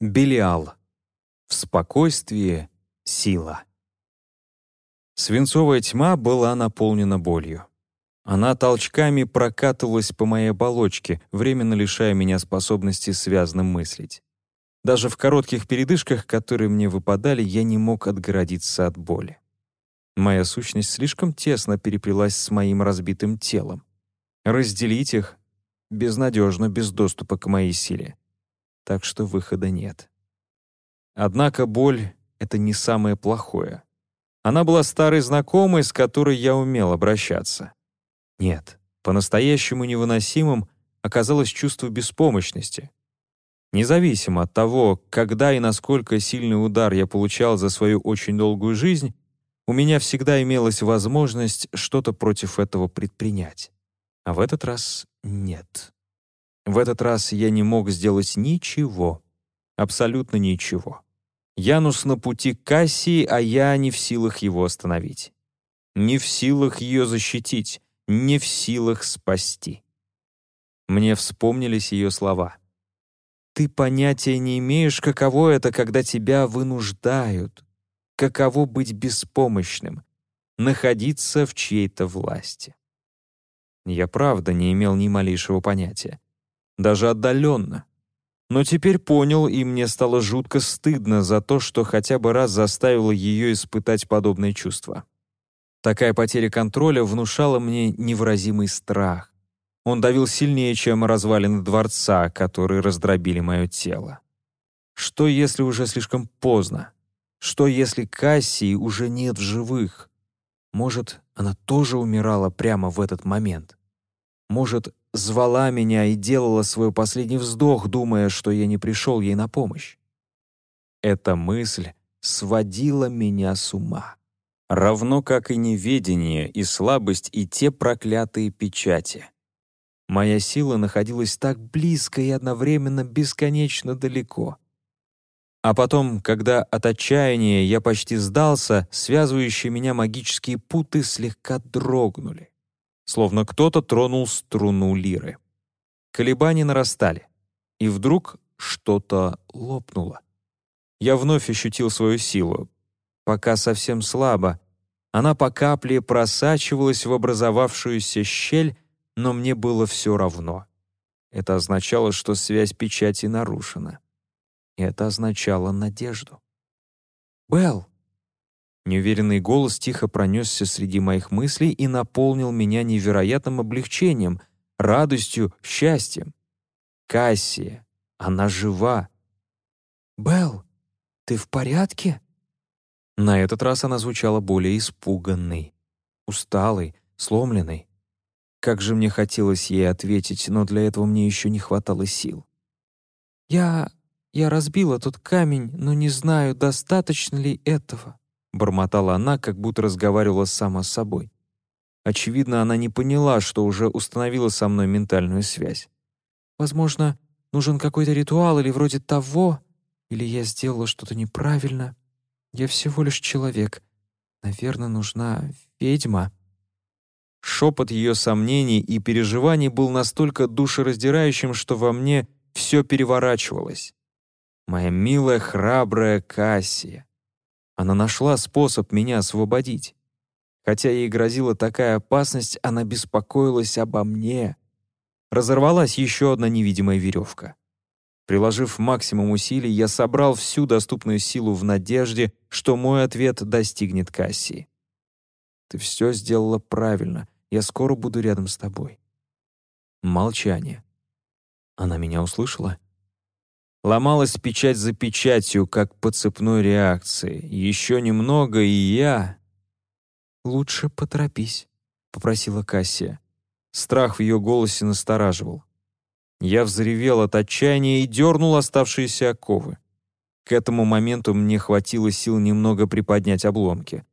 Белиал. В спокойствии сила. Свинцовая тьма была наполнена болью. Она толчками прокатывалась по моей оболочке, временно лишая меня способности связно мыслить. Даже в коротких передышках, которые мне выпадали, я не мог отгородиться от боли. Моя сущность слишком тесно переплелась с моим разбитым телом. Разделить их безнадежно без доступа к моей силе. Так что выхода нет. Однако боль — это не самое плохое. Она была старой знакомой, с которой я умел обращаться. Нет, по-настоящему невыносимым оказалось чувство беспомощности. Независимо от того, когда и насколько сильный удар я получал за свою очень долгую жизнь, у меня всегда имелась возможность что-то против этого предпринять. А в этот раз нет. В этот раз я не мог сделать ничего. Абсолютно ничего. Янус на пути к Кассии, а я не в силах его остановить. Не в силах ее защитить, не в силах спасти. Мне вспомнились ее слова. «Ты понятия не имеешь, каково это, когда тебя вынуждают, каково быть беспомощным, находиться в чьей-то власти». Я правда не имел ни малейшего понятия. Даже отдаленно. Но теперь понял, и мне стало жутко стыдно за то, что хотя бы раз заставило ее испытать подобные чувства. Такая потеря контроля внушала мне невыразимый страх. Он давил сильнее, чем развалины дворца, которые раздробили мое тело. Что, если уже слишком поздно? Что, если Кассии уже нет в живых? Может, она тоже умирала прямо в этот момент? Может, звала меня и делала свой последний вздох, думая, что я не пришел ей на помощь? Эта мысль сводила меня с ума. Равно как и неведение, и слабость, и те проклятые печати. Моя сила находилась так близко и одновременно бесконечно далеко. А потом, когда от отчаяния я почти сдался, связывающие меня магические путы слегка дрогнули словно кто-то тронул струну лиры. Колебания нарастали, и вдруг что-то лопнуло. Я вновь ощутил свою силу, пока совсем слабо. Она по капле просачивалась в образовавшуюся щель, но мне было все равно. Это означало, что связь печати нарушена. Это означало надежду. «Белл!» Неуверенный голос тихо пронесся среди моих мыслей и наполнил меня невероятным облегчением, радостью, счастьем. Кассия, она жива. «Белл, ты в порядке?» На этот раз она звучала более испуганной, усталой, сломленной. Как же мне хотелось ей ответить, но для этого мне еще не хватало сил. «Я... я разбила тот камень, но не знаю, достаточно ли этого». — бормотала она, как будто разговаривала сама с собой. Очевидно, она не поняла, что уже установила со мной ментальную связь. «Возможно, нужен какой-то ритуал или вроде того, или я сделала что-то неправильно. Я всего лишь человек. Наверное, нужна ведьма». Шепот ее сомнений и переживаний был настолько душераздирающим, что во мне все переворачивалось. Моя милая, храбрая Кассия. Она нашла способ меня освободить. Хотя ей грозила такая опасность, она беспокоилась обо мне. Разорвалась еще одна невидимая веревка. Приложив максимум усилий, я собрал всю доступную силу в надежде, что мой ответ достигнет Кассии. «Ты все сделала правильно. Я скоро буду рядом с тобой». Молчание. Она меня услышала? Ломалась печать за печатью, как по цепной реакции. Еще немного, и я... «Лучше поторопись», — попросила Кассия. Страх в ее голосе настораживал. Я взревел от отчаяния и дернул оставшиеся оковы. К этому моменту мне хватило сил немного приподнять обломки.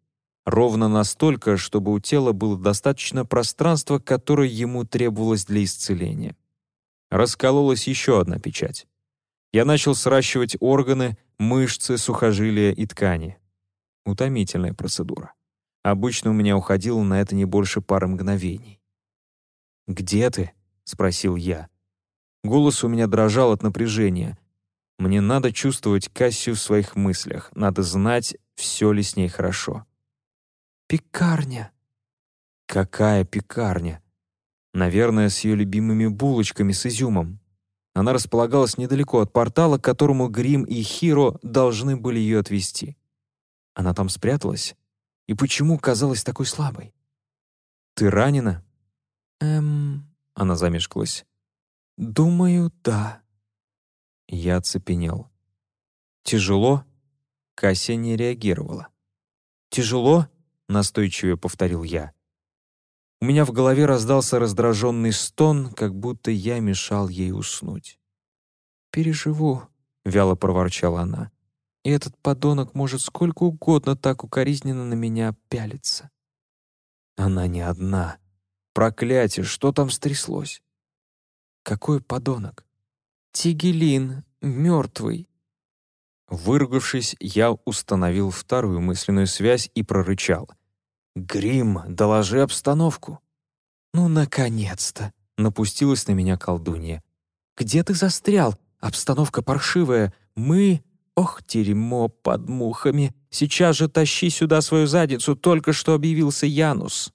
Ровно настолько, чтобы у тела было достаточно пространства, которое ему требовалось для исцеления. Раскололась еще одна печать. Я начал сращивать органы, мышцы, сухожилия и ткани. Утомительная процедура. Обычно у меня уходило на это не больше пары мгновений. «Где ты?» — спросил я. Голос у меня дрожал от напряжения. Мне надо чувствовать Кассию в своих мыслях, надо знать, все ли с ней хорошо. «Пекарня». «Какая пекарня?» Наверное, с ее любимыми булочками с изюмом. Она располагалась недалеко от портала, к которому Грим и Хиро должны были ее отвезти. Она там спряталась? И почему казалась такой слабой? «Ты ранена?» «Эм...» — она замешкалась. «Думаю, да». Я оцепенел. «Тяжело?» Кася не реагировала. «Тяжело?» — настойчиво повторил я. У меня в голове раздался раздраженный стон, как будто я мешал ей уснуть. «Переживу», — вяло проворчала она. «И этот подонок может сколько угодно так укоризненно на меня пялиться». Она не одна. Проклятие, что там стряслось? Какой подонок? Тигелин, мертвый. Выругавшись, я установил вторую мысленную связь и прорычал. «Грим, доложи обстановку». «Ну, наконец-то!» — напустилась на меня колдунья. «Где ты застрял? Обстановка паршивая. Мы... Ох, дерьмо под мухами! Сейчас же тащи сюда свою задницу, только что объявился Янус!»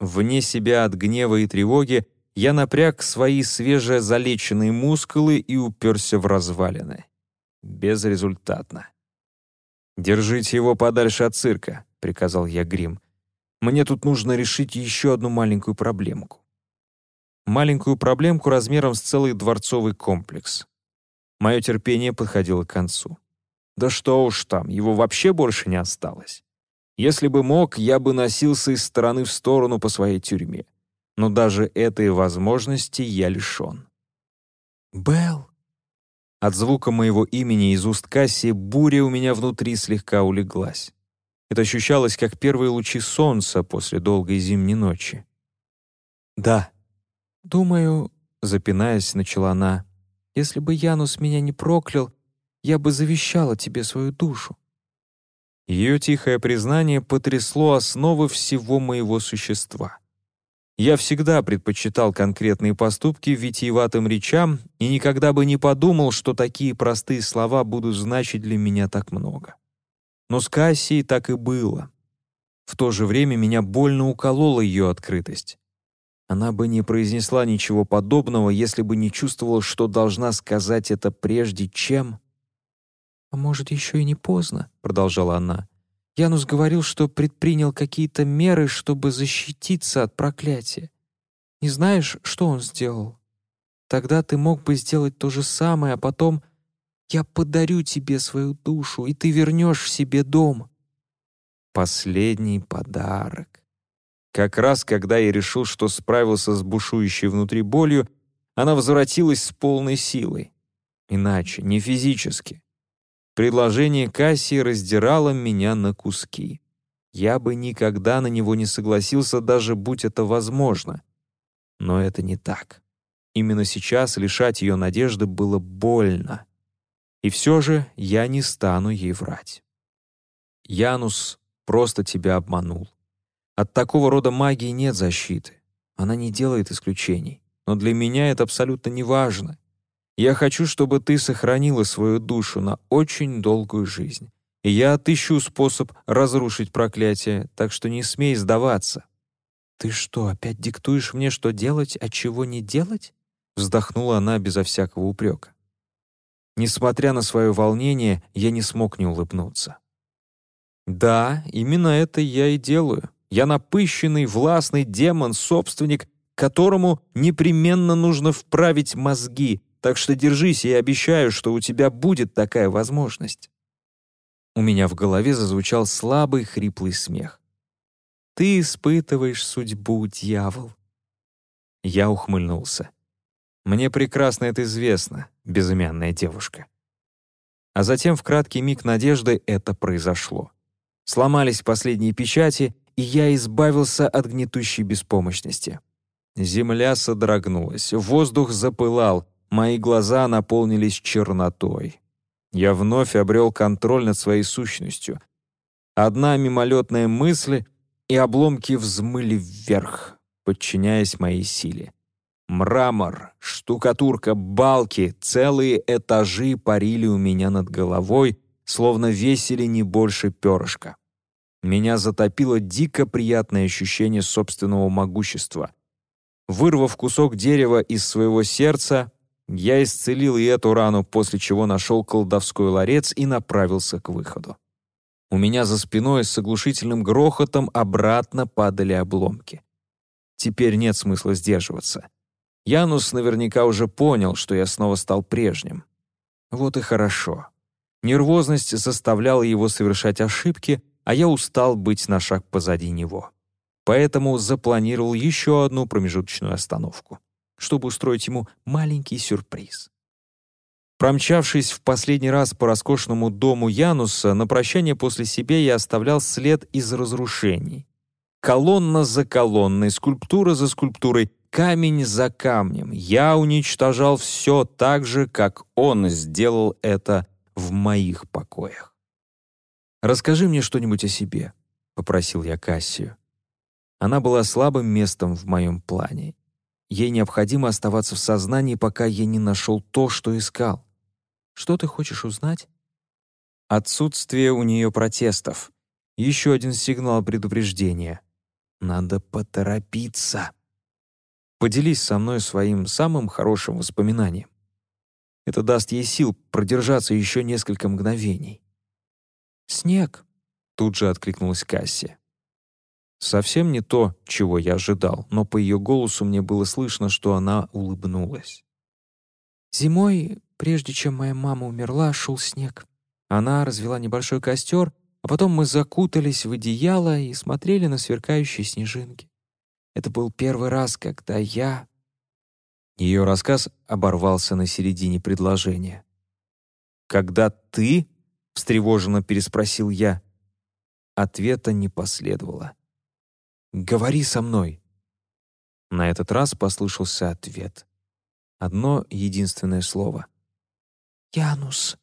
Вне себя от гнева и тревоги я напряг свои свежезалеченные мускулы и уперся в развалины. Безрезультатно. «Держите его подальше от цирка», — приказал я Грим. «Мне тут нужно решить еще одну маленькую проблемку». Маленькую проблемку размером с целый дворцовый комплекс. Мое терпение подходило к концу. Да что уж там, его вообще больше не осталось. Если бы мог, я бы носился из стороны в сторону по своей тюрьме. Но даже этой возможности я лишен. «Белл!» От звука моего имени из уст Касси буря у меня внутри слегка улеглась. Это ощущалось, как первые лучи солнца после долгой зимней ночи. «Да». «Думаю», — запинаясь, начала она, «если бы Янус меня не проклял, я бы завещала тебе свою душу». Ее тихое признание потрясло основы всего моего существа. Я всегда предпочитал конкретные поступки витиеватым речам и никогда бы не подумал, что такие простые слова будут значить для меня так много. Но с Кассией так и было. В то же время меня больно уколола ее открытость. Она бы не произнесла ничего подобного, если бы не чувствовала, что должна сказать это прежде, чем... «А может, еще и не поздно?» — продолжала она. Янус говорил, что предпринял какие-то меры, чтобы защититься от проклятия. Не знаешь, что он сделал? Тогда ты мог бы сделать то же самое, а потом я подарю тебе свою душу, и ты вернешь себе дом. Последний подарок. Как раз когда я решил, что справился с бушующей внутри болью, она возвратилась с полной силой. Иначе, не физически. Предложение Кассии раздирало меня на куски. Я бы никогда на него не согласился, даже будь это возможно. Но это не так. Именно сейчас лишать ее надежды было больно. И все же я не стану ей врать. Янус просто тебя обманул. От такого рода магии нет защиты. Она не делает исключений. Но для меня это абсолютно не важно. Я хочу, чтобы ты сохранила свою душу на очень долгую жизнь. И я отыщу способ разрушить проклятие, так что не смей сдаваться». «Ты что, опять диктуешь мне, что делать, а чего не делать?» Вздохнула она безо всякого упрека. Несмотря на свое волнение, я не смог не улыбнуться. «Да, именно это я и делаю. Я напыщенный, властный демон-собственник, которому непременно нужно вправить мозги, так что держись, и обещаю, что у тебя будет такая возможность». У меня в голове зазвучал слабый, хриплый смех. «Ты испытываешь судьбу, дьявол». Я ухмыльнулся. «Мне прекрасно это известно, безымянная девушка». А затем в краткий миг надежды это произошло. Сломались последние печати, и я избавился от гнетущей беспомощности. Земля содрогнулась, воздух запылал, Мои глаза наполнились чернотой. Я вновь обрел контроль над своей сущностью. Одна мимолетная мысль, и обломки взмыли вверх, подчиняясь моей силе. Мрамор, штукатурка, балки, целые этажи парили у меня над головой, словно весили не больше перышка. Меня затопило дико приятное ощущение собственного могущества. Вырвав кусок дерева из своего сердца, я исцелил и эту рану, после чего нашел колдовской ларец и направился к выходу. У меня за спиной с оглушительным грохотом обратно падали обломки. Теперь нет смысла сдерживаться. Янус наверняка уже понял, что я снова стал прежним. Вот и хорошо. Нервозность заставляла его совершать ошибки, а я устал быть на шаг позади него. Поэтому запланировал еще одну промежуточную остановку, чтобы устроить ему маленький сюрприз. Промчавшись в последний раз по роскошному дому Януса, на прощание после себя я оставлял след из разрушений. Колонна за колонной, скульптура за скульптурой, камень за камнем. Я уничтожал все так же, как он сделал это в моих покоях. «Расскажи мне что-нибудь о себе», — попросил я Кассию. Она была слабым местом в моем плане. Ей необходимо оставаться в сознании, пока я не нашел то, что искал. Что ты хочешь узнать? Отсутствие у нее протестов. Еще один сигнал предупреждения. Надо поторопиться. Поделись со мной своим самым хорошим воспоминанием. Это даст ей сил продержаться еще несколько мгновений. «Снег», — тут же откликнулась Касси. Совсем не то, чего я ожидал, но по ее голосу мне было слышно, что она улыбнулась. Зимой, прежде чем моя мама умерла, шел снег. Она развела небольшой костер, а потом мы закутались в одеяло и смотрели на сверкающие снежинки. Это был первый раз, когда я... Ее рассказ оборвался на середине предложения. «Когда ты?» встревоженно переспросил я. Ответа не последовало. «Говори со мной!» На этот раз послышался ответ. Одно единственное слово. «Янус!»